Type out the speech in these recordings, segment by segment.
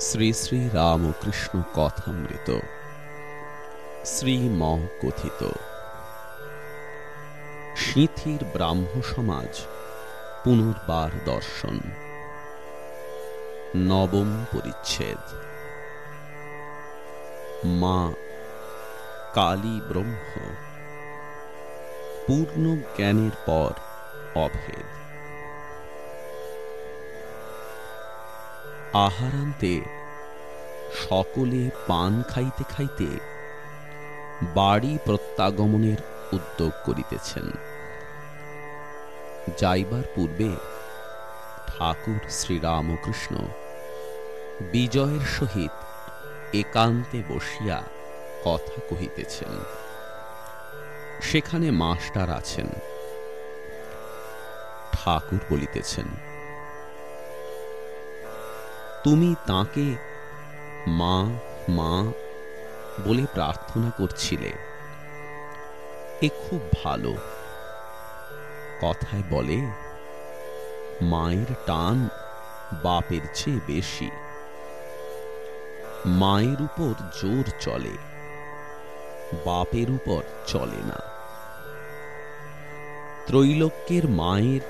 শ্রী শ্রী রামকৃষ্ণ কথামৃত। শ্রীম কথিত সিঁথির ব্রাহ্ম সমাজ পুনর্বার দর্শন। নবম পরিচ্ছেদ। মা কালী ব্রহ্ম। পূর্ণ জ্ঞানের পর অভেদ। আহারান্তে সকলে পান খাইতে খাইতে বাড়ি প্রত্যাগমনের উদ্যোগ করিতেছেন। যাইবার পূর্বে ঠাকুর শ্রীরামকৃষ্ণ বিজয়ের সহিত একান্তে বসিয়া কথা কহিতেছেন। সেখানে মাস্টার আছেন। ঠাকুর বলিতেছেন, তুমি তাকে মা মা, বলে প্রার্থনা করছিলে। এ খুব ভালো। কথায় বলে, মায়ের টান বাপের চেয়ে বেশি। মায়ের উপর জোর চলে, বাপের উপর চলে না। ত্রৈলোক্যের মায়ের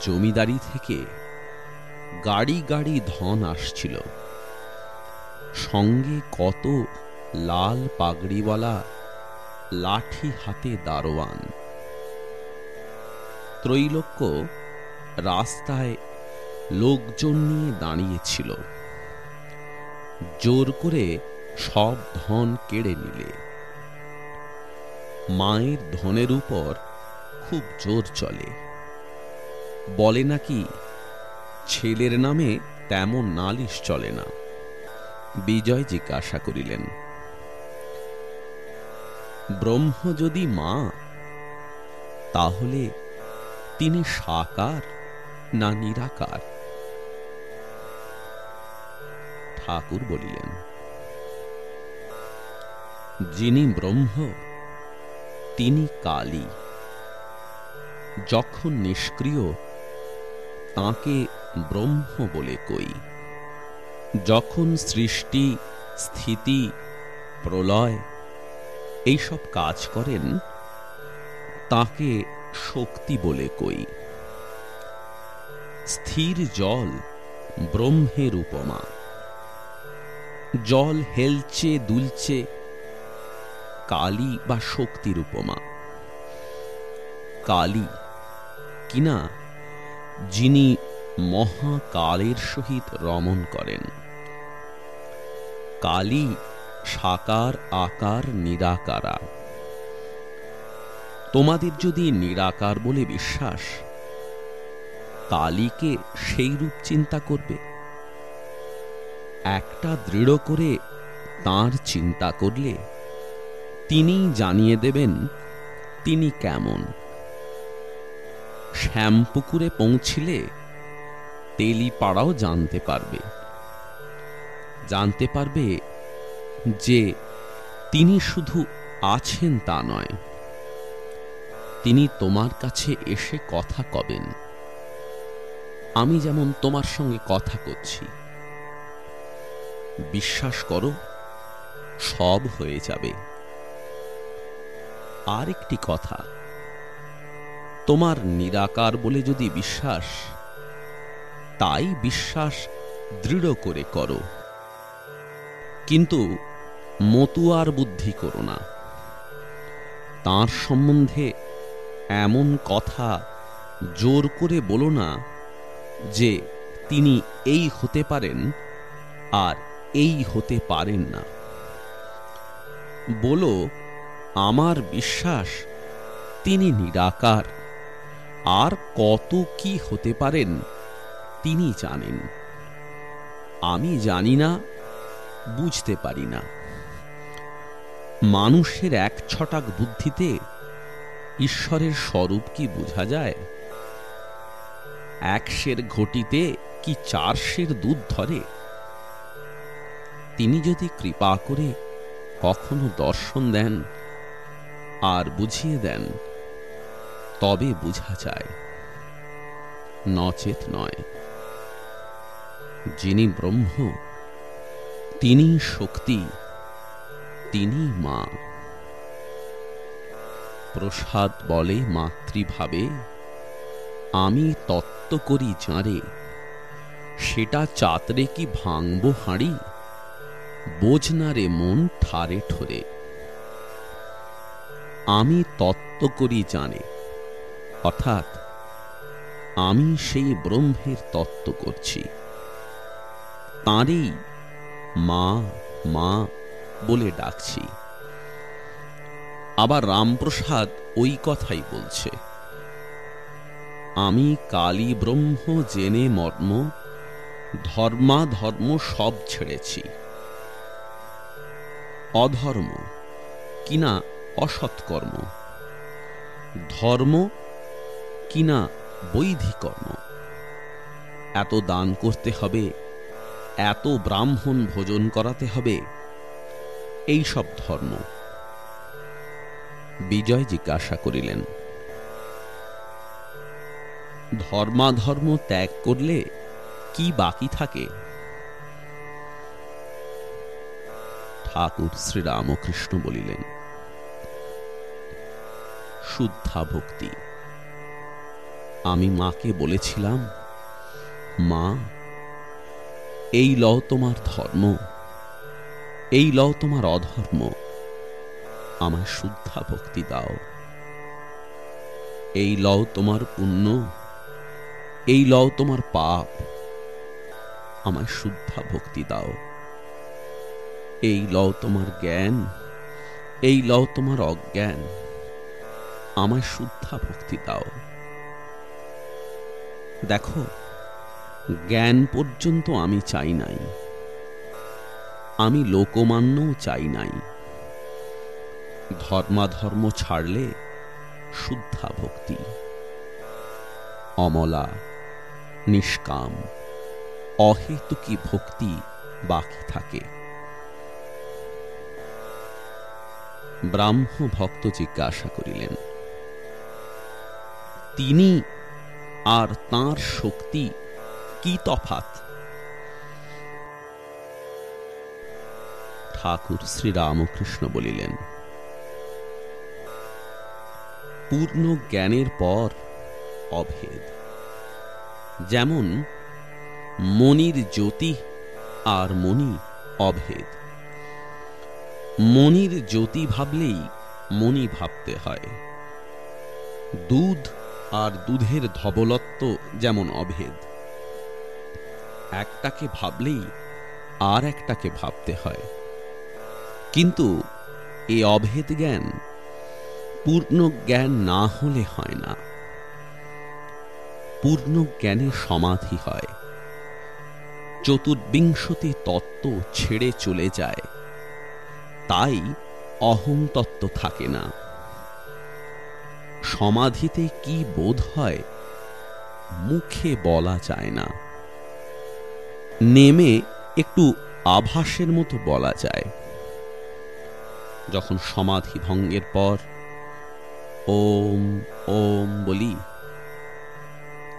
জমিদারি থেকে গাড়ি গাড়ি ধন আসছিল। সঙ্গে কত লাল পাগড়িওয়ালা লাঠি হাতে দারোয়ান। ত্রৈলোক্য রাস্তায় লোকজন নিয়ে দাঁড়িয়েছিল। জোর করে সব ধন কেড়ে নিলে। মায়ের ধনের উপর খুব জোর চলে। বলে নাকি, ছেলের নামে তেমন নালিশ চলে না। বিজয় জিজ্ঞাসা করিলেন। ব্রহ্ম যদি মা, তাহলে তিনি সাকার না নিরাকার? ঠাকুর বলিলেন, যিনি ব্রহ্ম, তিনি কালী। যখন নিষ্ক্রিয়, তাকে ব্রহ্ম বলে কই। যখন সৃষ্টি, স্থিতি, প্রলয় এইসব কাজ করেন, তাকে শক্তি বলে কই। স্থির জল ব্রহ্মের উপমা। জল হেলচে দুলছে কালী বা শক্তির উপমা। কালী কিনা যিনি মহাকালের সহিত রমণ করেন। কালী, সাকার, আকার, নিরাকারা। তোমাদের যদি নিরাকার বলে বিশ্বাস, কালীকে সেই রূপ চিন্তা করবে। একটা দৃঢ় করে তার চিন্তা করলে তিনি জানিয়ে দেবেন তিনি কেমন। শ্যামপুকুরে পৌঁছিলে তেলিপাড়াও জানতে পারবে। জানতে পারবে যে তিনি শুধু আছেন তা নয়। তিনি তোমার কাছে এসে কথা কবেন। আমি যেমন তোমার সঙ্গে কথা করছি। বিশ্বাস করো, সব হয়ে যাবে। আর একটি কথা, তোমার নিরাকার বলে যদি বিশ্বাস, তাই বিশ্বাস দৃঢ় করে করো। কিন্তু মতুয়ার বুদ্ধি করো না। তাঁর সম্বন্ধে এমন কথা জোর করে বলো না যে তিনি এই হতে পারেন আর এই হতে পারেন না। বলো, আমার বিশ্বাস তিনি নিরাকার, আর কত কি হতে পারেন তিনি জানেন। আমি জানি না বুঝতে পারি না। মানুষের এক ছটাক বুদ্ধিতে ঈশ্বরের স্বরূপ কি বোঝা যায়? এক সের ঘটিতে কি চার সের দুধ ধরে? তিনি যদি কৃপা করে কখনো দর্শন দেন আর বুঝিয়ে দেন, তবে বুঝা যায়। নচেত নয়। যিনি ব্রহ্ম তিনি শক্তি, তিনি মা। প্রসাদ বলে মাতৃভাবে, আমি তত্ত্ব করি যাঁরে, সেটা চাতরে কি ভাঙব হাঁড়ি বোঝ না রে মন ঠারে ঠোরে। আমি তত্ত্ব করি জানে অর্থাৎ আমি সেই ব্রহ্মের তত্ত্ব করছি। তাঁরই মা মা বলে ডাকছি। আবার রামপ্রসাদ ওই কথাই বলছে। আমি কালী ব্রহ্ম জেনে মর্ম, ধর্মা ধর্ম সব ছেড়েছি। অধর্ম, কিনা অসৎকর্ম। ধর্ম, কিনা বৈধিকর্ম। এত দান করতে হবে এত ব্রাহ্মণ ভোজন করাতে হবে। এই সব ধর্ম। বিজয় জিজ্ঞাসা করিলেন, ধর্মাধর্ম ত্যাগ করলে কি বাকি থাকে? ঠাকুর শ্রীরামকৃষ্ণ বলিলেন, শুদ্ধা ভক্তি। আমি মাকে বলেছিলাম, মা এই লও তোমার ধর্ম, এই লও তোমার অধর্ম, আমায় শুদ্ধা ভক্তি দাও। এই লও তোমার পুণ্য, এই লও তোমার পাপ, আমায় শুদ্ধা ভক্তি দাও। এই লও তোমার জ্ঞান, এই লও তোমার অজ্ঞান, আমায় শুদ্ধা ভক্তি দাও। দেখো জ্ঞান পর্যন্ত আমি চাই নাই। আমি লোকমান্যও চাই নাই। ধর্মাধর্ম ছাড়লে শুদ্ধা ভক্তি। অমলা, নিষ্কাম, অহেতুকি ভক্তি বাকি থাকে। ব্রাহ্ম ভক্ত জিজ্ঞাসা করিলেন, তিনি আর তার শক্তি কি তফাত? ঠাকুর শ্রীরামকৃষ্ণ বলিলেন, পূর্ণ জ্ঞানের পর অভেদ। যেমন মনির জ্যোতি আর মণি অভেদ। মনির জ্যোতি ভাবলেই মণি ভাবতে হয়। দুধ আর দুধের ধবলত্ব যেমন অভেদ। একটাকে ভাবলেই আর একটাকে ভাবতে হয়। কিন্তু এই অভেদ জ্ঞান পূর্ণ জ্ঞান না হলে হয় না। পূর্ণ জ্ঞানে সমাধি হয়। চতুর্বিংশতি তত্ত্ব ছেড়ে চলে যায়। তাই অহং তত্ত্ব থাকে না। সমাধিতে কি বোধ হয়, মুখে বলা যায় না। নেমে একটু আভাসের মতো বলা যায়। যখন সমাধি ভঙ্গের পর ওম ওম বলি,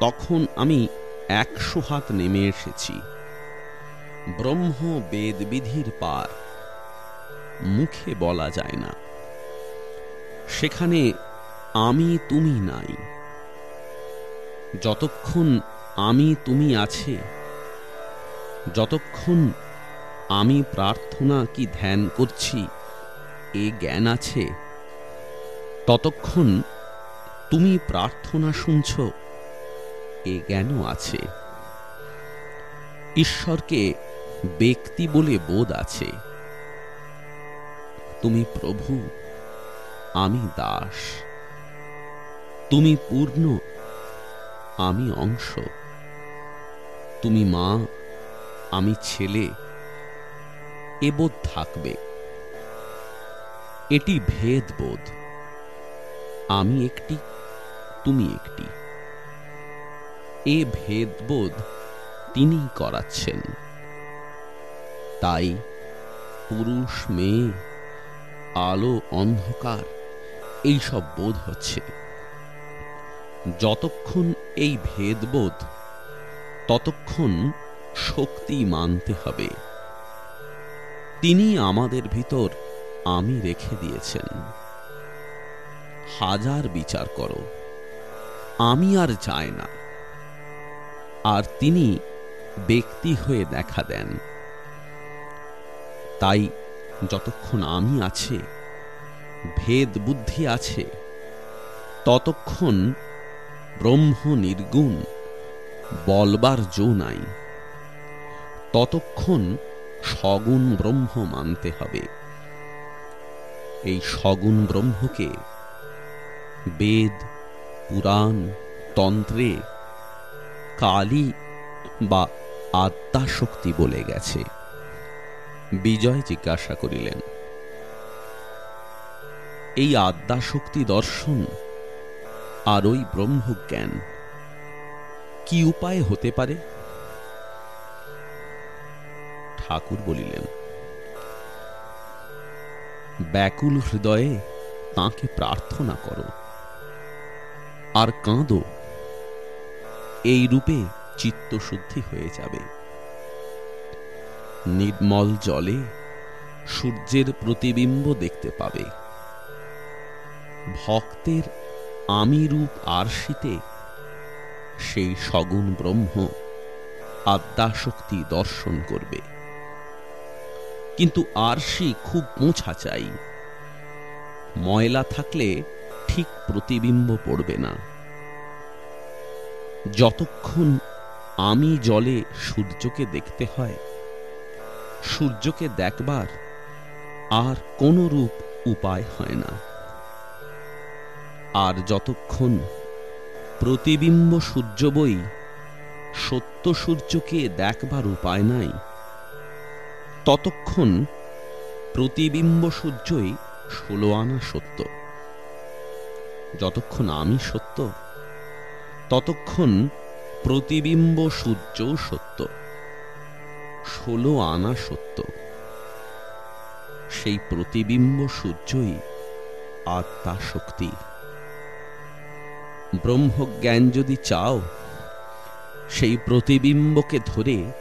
তখন আমি একশো হাত নেমে এসেছি। ব্রহ্ম বেদ বিধির পার, মুখে বলা যায় না। সেখানে আমি তুমি নাই। যতক্ষণ আমি তুমি আছে যতক্ষণ আমি প্রার্থনা কি ধ্যান করছি, এ জ্ঞান আছে, ততক্ষণ তুমি প্রার্থনা শুনছ, এ জ্ঞানও আছে। ঈশ্বরকে ব্যক্তি বলে বোধ আছে। তুমি প্রভু, আমি দাস। তুমি পূর্ণ, আমি অংশ। তুমি মা আমি ছেলে, এ বোধ থাকবে। এটি ভেদবোধ। আমি একটি, তুমি একটি। এ ভেদবোধ তিনি করাচ্ছেন। তাই পুরুষ, মেয়ে, আলো, অন্ধকার এই সব বোধ হচ্ছে। যতক্ষণ এই ভেদবোধ, ততক্ষণ শক্তি মানতে হবে। তিনি আমাদের ভিতর আমি রেখে দিয়েছেন। হাজার বিচার করো। আমি আর চাই না। আর তিনি ব্যক্তি হয়ে দেখা দেন। তাই যতক্ষণ আমি আছে, ভেদ বুদ্ধি আছে, ততক্ষণ ব্রহ্ম নির্গুণ বলবার জো নাই। ততক্ষণ সগুণ ব্রহ্ম মানতে হবে। এই সগুণ ব্রহ্মকে বেদ, পুরাণ, তন্ত্রে কালী বা আত্মা শক্তি বলে গেছে। বিজয় জিজ্ঞাসা করিলেন, এই আদ্যা শক্তি দর্শন আর ওই ব্রহ্মজ্ঞান কি উপায় হতে পারে? ঠাকুর বলিলেন, ব্যাকুল হৃদয়ে তাকে প্রার্থনা করো। আর কাঁদো, এই রূপে চিত্তশুদ্ধি হয়ে যাবে। নির্মল জলে সূর্যের প্রতিবিম্ব দেখতে পাবে। ভক্তের আমি রূপ আরশিতে সেই সগুণ ব্রহ্ম আদ্যাশক্তি দর্শন করবে। কিন্তু আরশি খুব মোছা চাই। ময়লা থাকলে ঠিক প্রতিবিম্ব পড়বে না। যতক্ষণ আমি জলে সূর্যকে দেখতে হয়, সূর্যকে দেখবার আর কোন রূপ উপায় হয় না। আর যতক্ষণ প্রতিবিম্ব সূর্য বই, সত্য সূর্যকে দেখবার উপায় নাই ততক্ষণ প্রতিবিম্ব সূর্যই ষোলো আনা সত্য। যতক্ষণ আমি সত্য, ততক্ষণ প্রতিবিম্ব সূর্য সত্য। ষোলো আনা সত্য। সেই প্রতিবিম্ব সূর্যই আত্মা শক্তি। ব্রহ্মজ্ঞান যদি চাও, সেই প্রতিবিম্বকে ধরে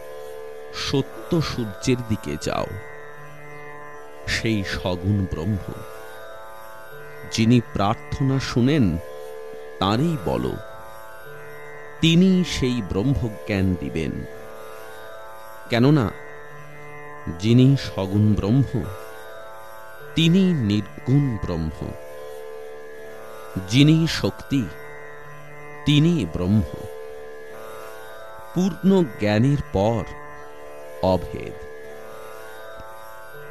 সত্য সূর্যের দিকে যাও। সেই সগুণ ব্রহ্ম, যিনি প্রার্থনা শুনেন, তাঁরই বলো। তিনি সেই ব্রহ্মজ্ঞান দিবেন। কেননা, যিনি সগুণ ব্রহ্ম, তিনি নির্গুণ ব্রহ্ম। যিনি শক্তি, তিনি ব্রহ্ম। পূর্ণ জ্ঞানের পর অভেদ।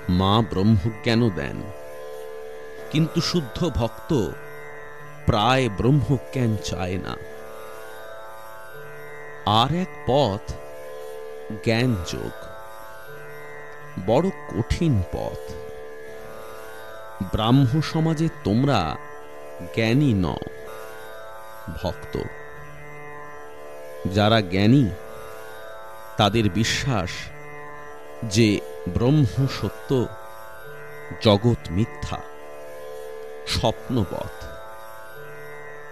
মা ব্রহ্মজ্ঞান দেন? কিন্তু শুদ্ধ ভক্ত প্রায় ব্রহ্মজ্ঞান চায় না? আর এক পথ জ্ঞান যোগ বড় কঠিন পথ। ব্রাহ্ম সমাজে তোমরা জ্ঞানী নও, ভক্ত। যারা জ্ঞানী, তাদের বিশ্বাস যে ব্রহ্ম সত্য জগৎ মিথ্যা, স্বপ্নবৎ।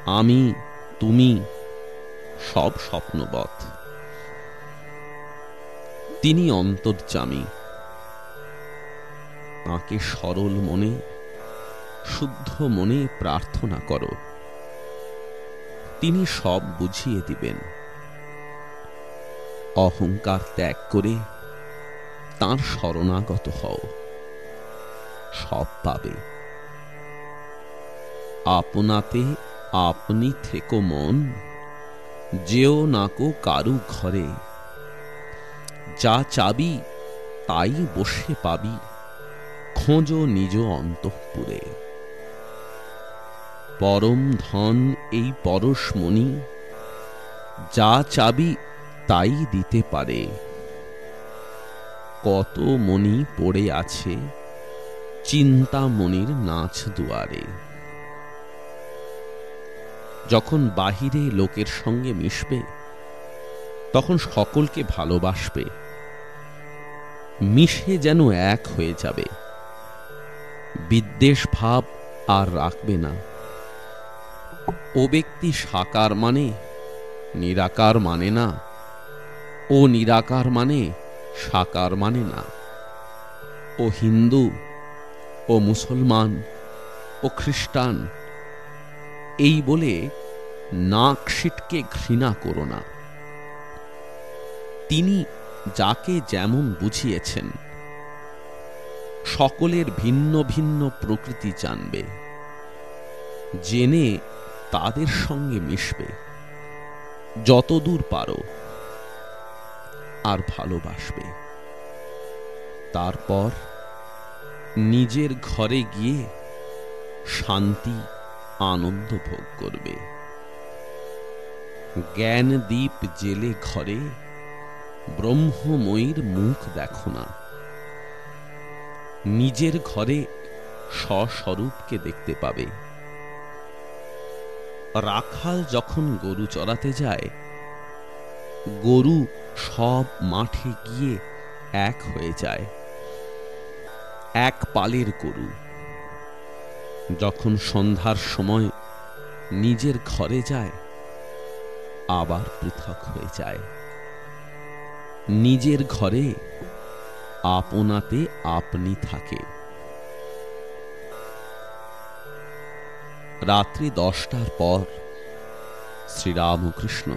আমি, তুমি, সব স্বপ্নবৎ। তিনি অন্তর্জামী তাঁকে সরল মনে, শুদ্ধ মনে প্রার্থনা করো। তিনি সব বুঝিয়ে দিবেন। অহংকার ত্যাগ করে তার শরণাগত হও। সব পাবে। আপনাতে আপনি থেকো মন, যেও নাকো কারু ঘরে। যা চাবি, তাই বসে পাবি। খোঁজো নিজ অন্তঃপুরে। পরম ধন এই পরশমণি, যা চাবি, তাই দিতে পারে। কত মণি পড়ে আছে চিন্তামণির নাচ দুয়ারে। যখন বাহিরে লোকের সঙ্গে মিশবে, তখন সকলকে ভালোবাসবে। মিশে যেন এক হয়ে যাবে। বিদ্বেষ ভাব আর রাখবে না। ও ব্যক্তি সাকার মানে নিরাকার মানে না। ও নিরাকার মানে সাকার মানে না। ও হিন্দু, ও মুসলমান, ও খ্রিস্টান, এই বলে নাক সিটকে ঘৃণা করো না। তিনি যাকে যেমন বুঝিয়েছেন, সকলের ভিন্ন ভিন্ন প্রকৃতি জানবে, জেনে তাদের সঙ্গে মিশবে। যতদূর পারো। আর ভালোবাসবে। তারপর নিজের ঘরে গিয়ে শান্তি, আনন্দ ভোগ করবে। জ্ঞান দ্বীপ জেলে ঘরে ব্রহ্মময়ীর মুখ দেখো না। নিজের ঘরে স্বস্বরূপকে দেখতে পাবে। রাখাল যখন গরু চড়াতে যায়, গরু সব মাঠে গিয়ে এক হয়ে যায়। এক পালের গরু। যখন সন্ধ্যার সময় নিজের ঘরে যায়, আবার পৃথক হয়ে যায়। নিজের ঘরে আপনাতে আপনি থাকে। রাত্রি দশটার পর শ্রীরামকৃষ্ণ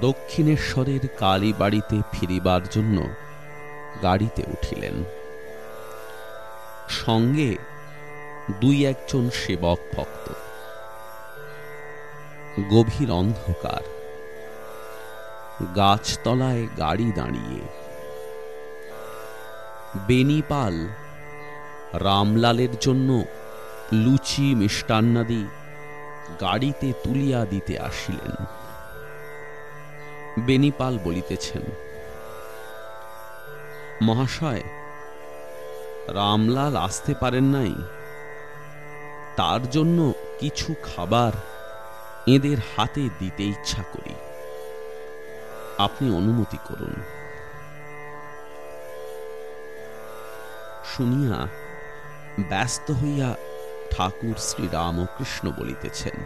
দক্ষিণেশ্বরের কালীবাড়িতে ফিরিবার জন্য গাড়িতে উঠিলেন। সঙ্গে দুই একজন সেবক ভক্ত। গভীর অন্ধকার। গাছতলায় গাড়ি দাঁড়িয়ে। বেনিপাল রামলালের জন্য লুচি মিষ্টান্নাদি গাড়িতে তুলিয়া দিতে আসিলেন। বেনিপাল বলিতেছেন, মহাশয়, রামলাল আসতে পারেন নাই। তার জন্য কিছু খাবার এদের হাতে দিতে ইচ্ছা করি। আপনি অনুমতি করুন। শুনিয়া ব্যস্ত হইয়া ঠাকুর শ্রী রামকৃষ্ণ বলিতেছেন,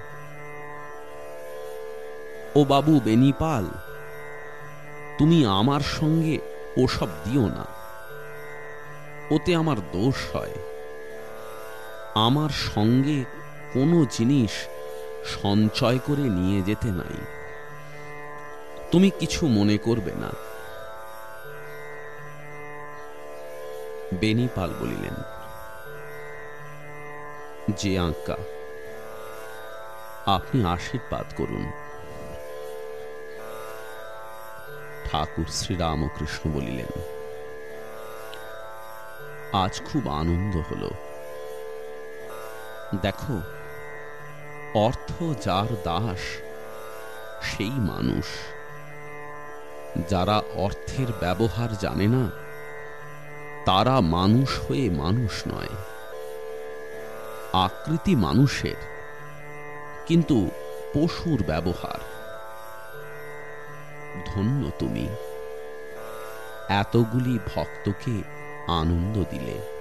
ও বাবু বেনিপাল তুমি আমার সঙ্গে ওসব দিও না। ওতে আমার দোষ হয়। আমার সঙ্গে কোনো জিনিস সঞ্চয় করে নিয়ে যেতে নাই। তুমি কিছু মনে করবে না। বেনিপাল বলিলেন, যে আঁকা, আপনি আশীর্বাদ করুন। ঠাকুর শ্রীরামকৃষ্ণ বলিলেন, আজ খুব আনন্দ হল। দেখো, অর্থ যার দাস, সেই মানুষ। যারা অর্থের ব্যবহার জানে না, তারা মানুষ হয়ে মানুষ নয়। আকৃতি মানুষের, কিন্তু পশুর ব্যবহার। ধন্য তুমি। এতগুলি ভক্তকে আনন্দ দিলে।